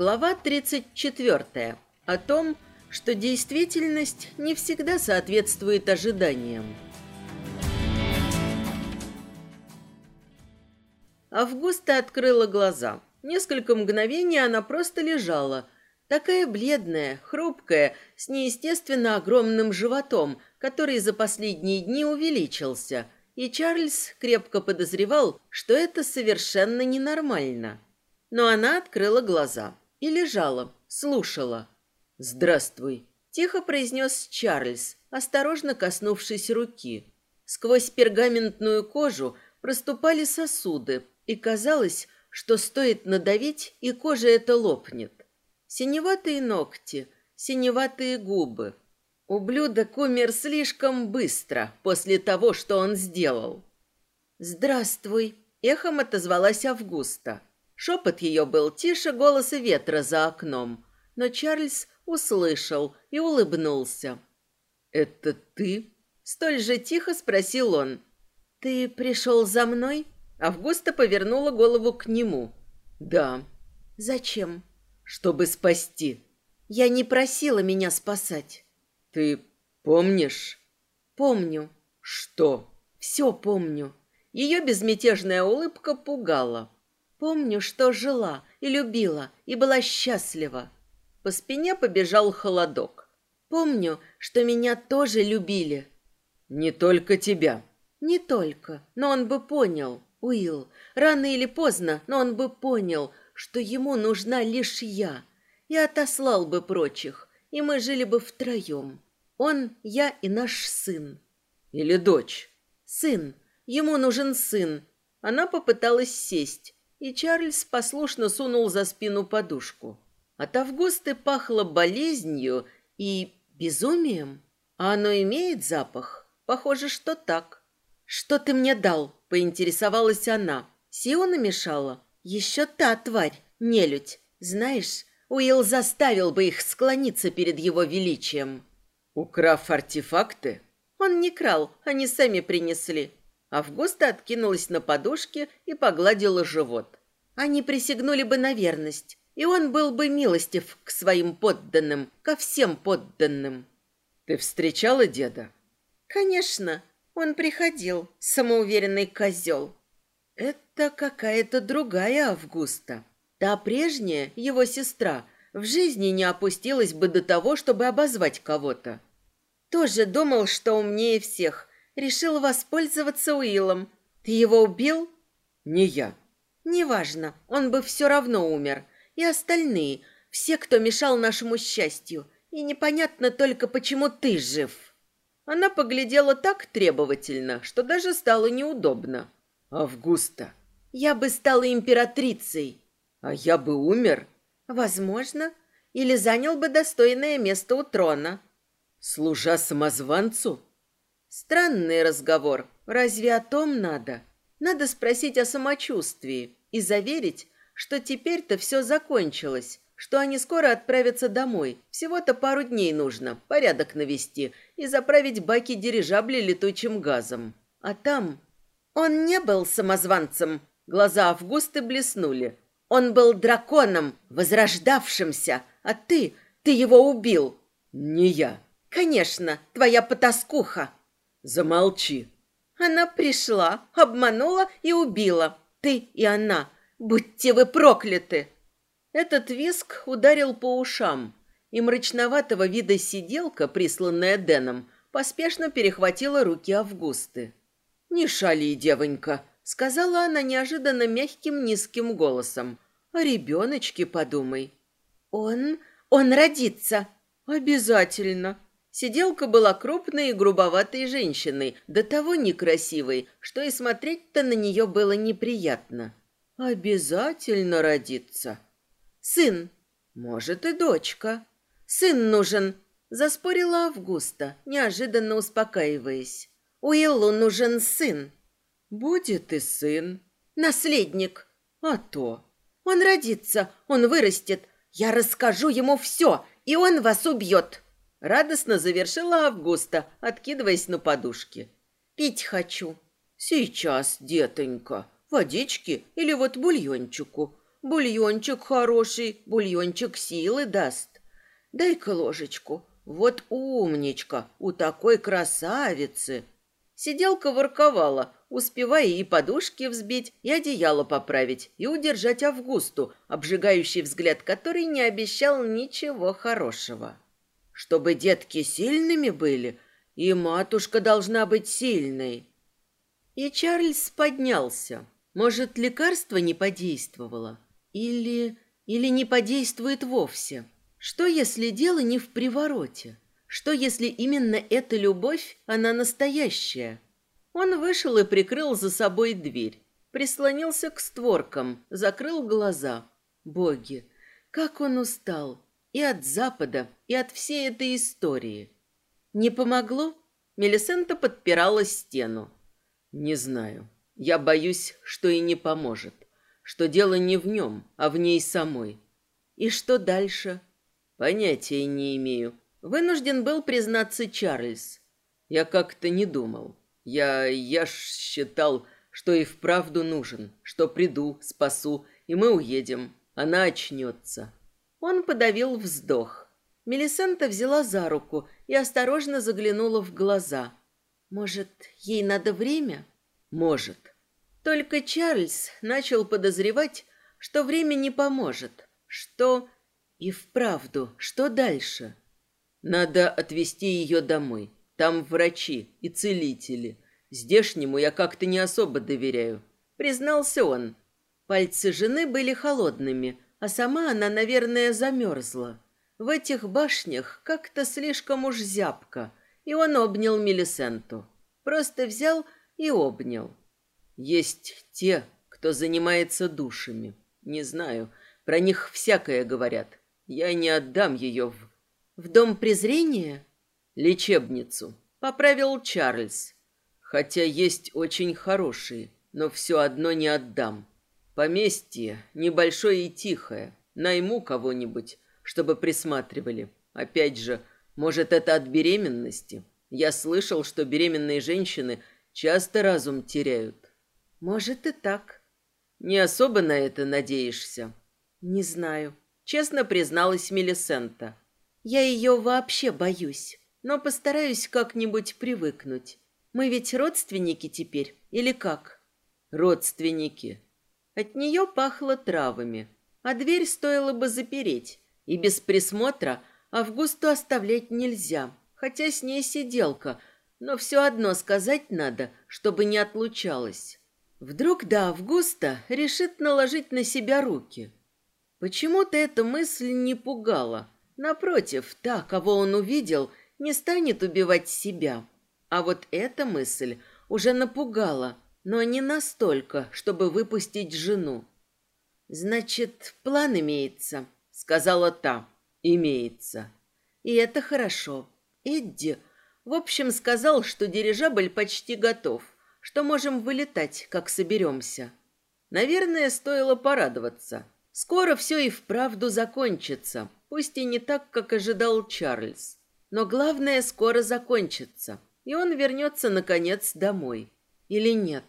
Глава 34. О том, что действительность не всегда соответствует ожиданиям. Августа открыла глаза. Несколько мгновений она просто лежала, такая бледная, хрупкая, с неестественно огромным животом, который за последние дни увеличился, и Чарльз крепко подозревал, что это совершенно ненормально. Но она открыла глаза и лежала, слушала. «Здравствуй», — тихо произнес Чарльз, осторожно коснувшись руки. Сквозь пергаментную кожу проступали сосуды, и казалось, что стоит надавить, и кожа эта лопнет. Синеватые ногти, синеватые губы. Ублюдок умер слишком быстро после того, что он сделал. «Здравствуй», — эхом отозвалась Августа. Шепот ее был тише голоса ветра за окном, но Чарльз услышал и улыбнулся. «Это ты?» — столь же тихо спросил он. «Ты пришел за мной?» Августа повернула голову к нему. «Да». «Зачем?» «Чтобы спасти». «Я не просила меня спасать». «Ты помнишь?» «Помню». «Что?» «Все помню». Ее безмятежная улыбка пугала. Помню, что жила и любила, и была счастлива. По спине побежал холодок. Помню, что меня тоже любили. Не только тебя. Не только, но он бы понял, Уилл, рано или поздно, но он бы понял, что ему нужна лишь я, и отослал бы прочих, и мы жили бы втроем. Он, я и наш сын. Или дочь. Сын. Ему нужен сын. Она попыталась сесть, и Чарльз послушно сунул за спину подушку. От Августы пахло болезнью и безумием. А оно имеет запах? Похоже, что так. «Что ты мне дал?» – поинтересовалась она. Сиона мешала. «Еще та тварь, нелюдь. Знаешь, Уилл заставил бы их склониться перед его величием». «Украв артефакты?» «Он не крал, они сами принесли. Августа откинулась на подушке и погладила живот. Они присягнули бы на верность, и он был бы милостив к своим подданным, ко всем подданным. Ты встречала деда? Конечно, он приходил, самоуверенный козел. Это какая-то другая Августа. Та прежняя, его сестра, в жизни не опустилась бы до того, чтобы обозвать кого-то. Тоже думал, что умнее всех, решил воспользоваться Уиллом. Ты его убил? Не я. Неважно, он бы все равно умер. И остальные, все, кто мешал нашему счастью. И непонятно только, почему ты жив. Она поглядела так требовательно, что даже стало неудобно. Августа. Я бы стала императрицей. А я бы умер? Возможно. Или занял бы достойное место у трона. Служа самозванцу? Странный разговор. Разве о том надо? Надо спросить о самочувствии и заверить, что теперь-то все закончилось, что они скоро отправятся домой. Всего-то пару дней нужно, порядок навести и заправить баки дирижабля летучим газом. А там... Он не был самозванцем. Глаза Августы блеснули. Он был драконом, возрождавшимся, а ты, ты его убил. Не я. Конечно, твоя потаскуха. Замолчи. Она пришла, обманула и убила. Ты и она. Будьте вы прокляты. Этот виск ударил по ушам, и мрачноватого вида сиделка, присланная Дэном, поспешно перехватила руки Августы. «Не шали, девонька», — сказала она неожиданно мягким низким голосом. «О ребеночке подумай». «Он... он родится». «Обязательно», Сиделка была крупной и грубоватой женщиной, до того некрасивой, что и смотреть-то на нее было неприятно. Обязательно родиться. Сын, может и дочка. Сын нужен, заспорила Августа, неожиданно успокаиваясь. Уиллу нужен сын. Будет и сын. Наследник. А то. Он родится, он вырастет. Я расскажу ему все, и он вас убьет. Радостно завершила Августа, откидываясь на подушке. «Пить хочу». «Сейчас, детонька. Водички или вот бульончику. Бульончик хороший, бульончик силы даст. Дай-ка ложечку. Вот умничка, у такой красавицы. Сиделка ворковала, успевая и подушки взбить, и одеяло поправить, и удержать Августу, обжигающий взгляд которой не обещал ничего хорошего. Чтобы детки сильными были, и матушка должна быть сильной. И Чарльз поднялся. Может, лекарство не подействовало? Или... или не подействует вовсе? Что, если дело не в привороте? Что, если именно эта любовь, она настоящая? Он вышел и прикрыл за собой дверь. Прислонился к створкам, закрыл глаза. Боги, как он устал! И от Запада, и от всей этой истории. Не помогло? Мелисента подпирала стену. Не знаю. Я боюсь, что и не поможет. Что дело не в нем, а в ней самой. И что дальше? Понятия не имею. Вынужден был признаться Чарльз. Я как-то не думал. Я... я ж считал, что и вправду нужен, что приду, спасу, и мы уедем. Она очнется. Он подавил вздох. Мелисента взяла за руку и осторожно заглянула в глаза. Может, ей надо время? Может. Только Чарльз начал подозревать, что время не поможет. Что... И вправду, что дальше? Надо отвезти ее домой. Там врачи и целители. Здешнему я как-то не особо доверяю. Признался он. Пальцы жены были холодными, а сама она, наверное, замерзла. В этих башнях как-то слишком уж зябко, и он обнял Мелисенту. Просто взял и обнял. Есть те, кто занимается душами. Не знаю, про них всякое говорят. Я не отдам ее в... В дом презрения? Лечебницу. Поправил Чарльз. Хотя есть очень хорошие, но все одно не отдам. Поместье небольшое и тихое. Найму кого-нибудь, чтобы присматривали. Опять же, может, это от беременности? Я слышал, что беременные женщины часто разум теряют. Может и так. Не особо на это надеешься? Не знаю. Честно призналась Мелисента. Я ее вообще боюсь, но постараюсь как-нибудь привыкнуть. Мы ведь родственники теперь, или как? Родственники. От нее пахло травами, а дверь стоило бы запереть, и без присмотра Августу оставлять нельзя, хотя с ней сиделка, но все одно сказать надо, чтобы не отлучалась. Вдруг да Августа решит наложить на себя руки. Почему-то эта мысль не пугала. Напротив, та, кого он увидел, не станет убивать себя. А вот эта мысль уже напугала, но не настолько, чтобы выпустить жену. «Значит, план имеется», — сказала та. «Имеется». «И это хорошо. Эдди, в общем, сказал, что дирижабль почти готов, что можем вылетать, как соберемся». Наверное, стоило порадоваться. Скоро все и вправду закончится, пусть и не так, как ожидал Чарльз. Но главное, скоро закончится, и он вернется, наконец, домой. Или нет?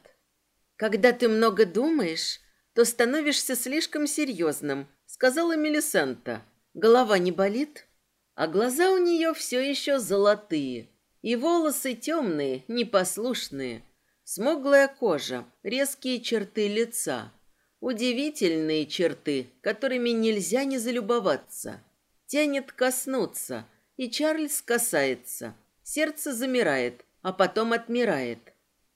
Когда ты много думаешь, то становишься слишком серьезным, сказала Мелисента. Голова не болит? А глаза у нее все еще золотые, и волосы темные, непослушные, смуглая кожа, резкие черты лица, удивительные черты, которыми нельзя не залюбоваться. Тянет коснуться, и Чарльз касается. Сердце замирает, а потом отмирает.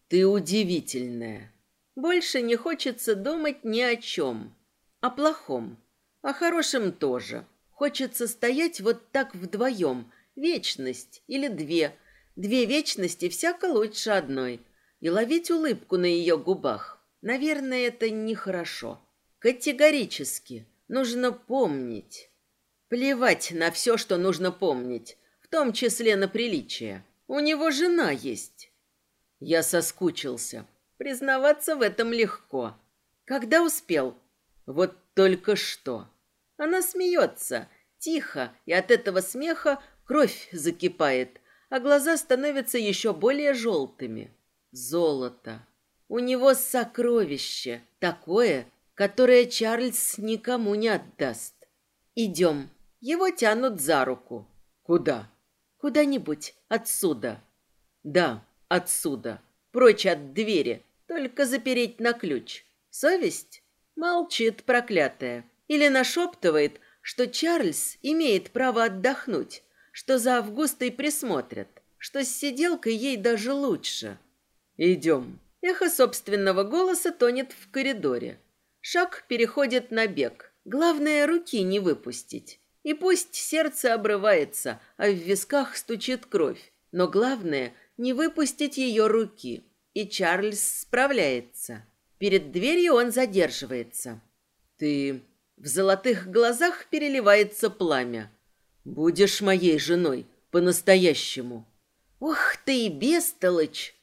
Ты удивительная. Больше не хочется думать ни о чем. О плохом. О хорошем тоже. Хочется стоять вот так вдвоем. Вечность или две. Две вечности всяко лучше одной. И ловить улыбку на ее губах. Наверное, это нехорошо. Категорически. Нужно помнить. Плевать на все, что нужно помнить. В том числе на приличие. У него жена есть. Я соскучился. Признаваться в этом легко. Когда успел? Вот только что. Она смеется, тихо, и от этого смеха кровь закипает, а глаза становятся еще более желтыми. Золото. У него сокровище, такое, которое Чарльз никому не отдаст. Идем. Его тянут за руку. Куда? Куда-нибудь отсюда. Да, отсюда. Прочь от двери, только запереть на ключ. Совесть? Молчит проклятая. Или нашептывает, что Чарльз имеет право отдохнуть, что за Августой присмотрят, что с сиделкой ей даже лучше. Идем. Эхо собственного голоса тонет в коридоре. Шаг переходит на бег. Главное, руки не выпустить. И пусть сердце обрывается, а в висках стучит кровь. Но главное, не выпустить ее руки. И Чарльз справляется. Перед дверью он задерживается. «Ты...» В золотых глазах переливается пламя. «Будешь моей женой, по-настоящему». «Ух ты, бестолочь!»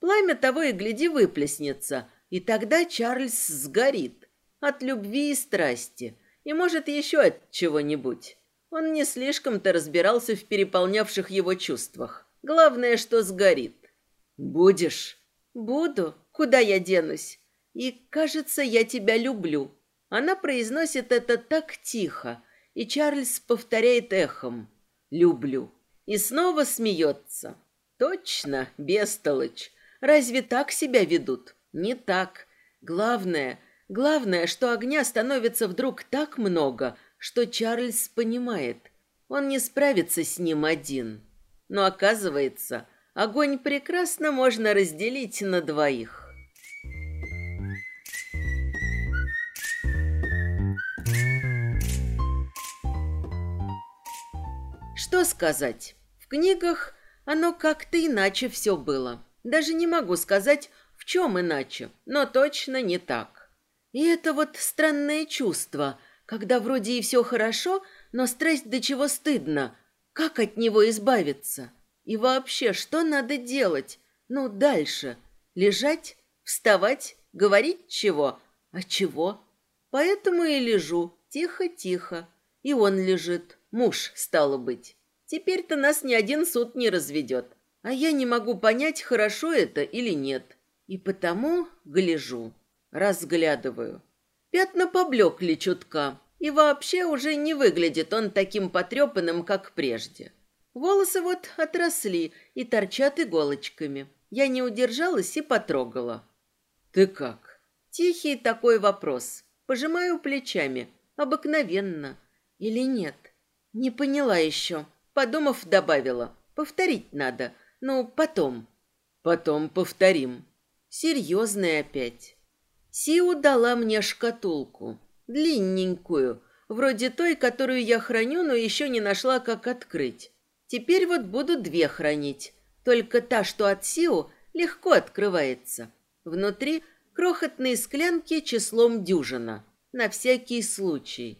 Пламя того и гляди выплеснется, и тогда Чарльз сгорит от любви и страсти, и, может, еще от чего-нибудь. Он не слишком-то разбирался в переполнявших его чувствах. Главное, что сгорит. «Будешь?» «Буду. Куда я денусь? И, кажется, я тебя люблю». Она произносит это так тихо, и Чарльз повторяет эхом «люблю». И снова смеется. «Точно, бестолочь. Разве так себя ведут? Не так. Главное, главное, что огня становится вдруг так много, что Чарльз понимает, он не справится с ним один. Но оказывается, огонь прекрасно можно разделить на двоих. Что сказать? В книгах оно как-то иначе все было. Даже не могу сказать, в чем иначе, но точно не так. И это вот странное чувство, когда вроде и все хорошо, но страсть до чего стыдно. Как от него избавиться? И вообще, что надо делать? Ну, дальше. Лежать? Вставать? Говорить чего? А чего? Поэтому и лежу, тихо-тихо. И он лежит, муж, стало быть. Теперь-то нас ни один суд не разведет. А я не могу понять, хорошо это или нет. И потому гляжу, разглядываю. Пятна поблекли чутка, и вообще уже не выглядит он таким потрепанным, как прежде. Волосы вот отросли и торчат иголочками. Я не удержалась и потрогала. «Ты как?» Тихий такой вопрос. Пожимаю плечами. Обыкновенно. Или нет? Не поняла еще. Подумав, добавила. Повторить надо. Ну, потом. Потом повторим. Серьезная опять. Сиу дала мне шкатулку. Длинненькую. Вроде той, которую я храню, но еще не нашла, как открыть. Теперь вот буду две хранить. Только та, что от Сиу, легко открывается. Внутри крохотные склянки числом дюжина. На всякий случай.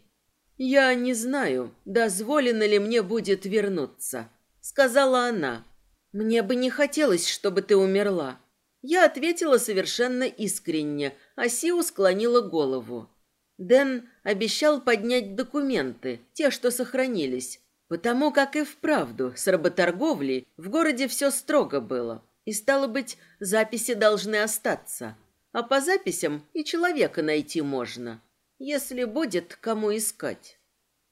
«Я не знаю, дозволено ли мне будет вернуться», — сказала она. «Мне бы не хотелось, чтобы ты умерла». Я ответила совершенно искренне, а Сиу склонила голову. Дэн обещал поднять документы, те, что сохранились, потому как и вправду с работорговлей в городе все строго было, и, стало быть, записи должны остаться. А по записям и человека найти можно, если будет кому искать.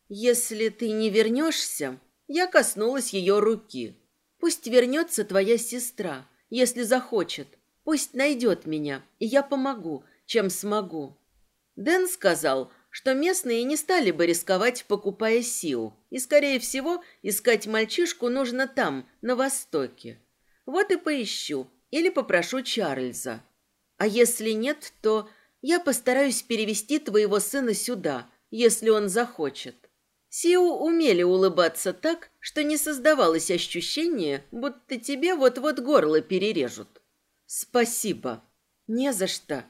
Если ты не вернешься, я коснулась ее руки. Пусть вернется твоя сестра, если захочет. Пусть найдет меня, и я помогу, чем смогу. Дэн сказал, что местные не стали бы рисковать, покупая Сиу, и, скорее всего, искать мальчишку нужно там, на востоке. Вот и поищу, или попрошу Чарльза. А если нет, то я постараюсь перевести твоего сына сюда, если он захочет. Сиу умели улыбаться так, что не создавалось ощущение, будто тебе вот-вот горло перережут. Спасибо. Не за что.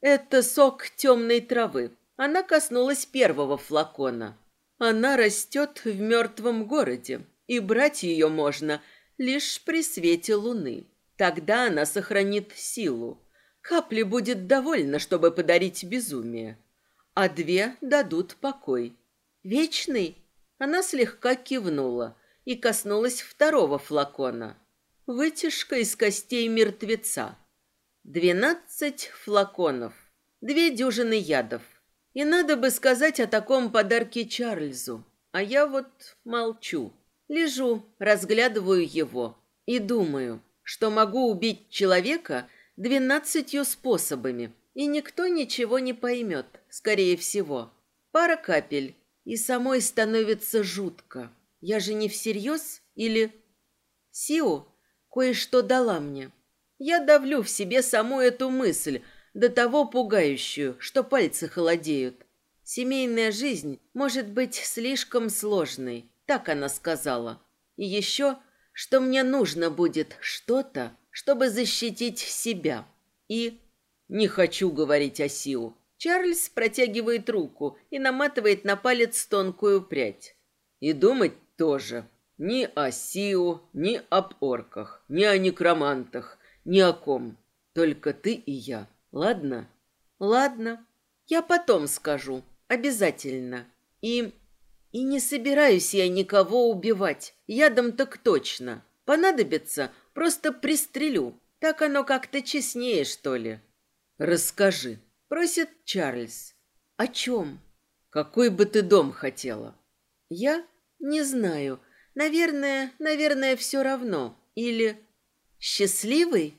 Это сок темной травы. Она коснулась первого флакона. Она растет в мертвом городе, и брать ее можно лишь при свете луны. Тогда она сохранит силу. Капли будет довольно, чтобы подарить безумие, а две дадут покой. «Вечный?» Она слегка кивнула и коснулась второго флакона. Вытяжка из костей мертвеца. Двенадцать флаконов. две дюжины ядов. И надо бы сказать о таком подарке Чарльзу. А я вот молчу. Лежу, разглядываю его и думаю, что могу убить человека двенадцатью способами, и никто ничего не поймет, скорее всего. Пара капель, и самой становится жутко. Я же не всерьез или... Сио кое-что дала мне. Я давлю в себе саму эту мысль, до того пугающую, что пальцы холодеют. Семейная жизнь может быть слишком сложной, так она сказала. И еще, что мне нужно будет что-то, чтобы защитить себя. И не хочу говорить о Сиу. Чарльз протягивает руку и наматывает на палец тонкую прядь. И думать тоже. Ни о Сиу, ни об орках, ни о некромантах, ни о ком. Только ты и я. Ладно? Ладно. Я потом скажу. Обязательно. И... И не собираюсь я никого убивать. Ядом так точно. Понадобится, просто пристрелю. Так оно как-то честнее, что ли. Расскажи, просит Чарльз. О чем? Какой бы ты дом хотела? Я не знаю. Наверное, наверное, все равно. Или счастливый?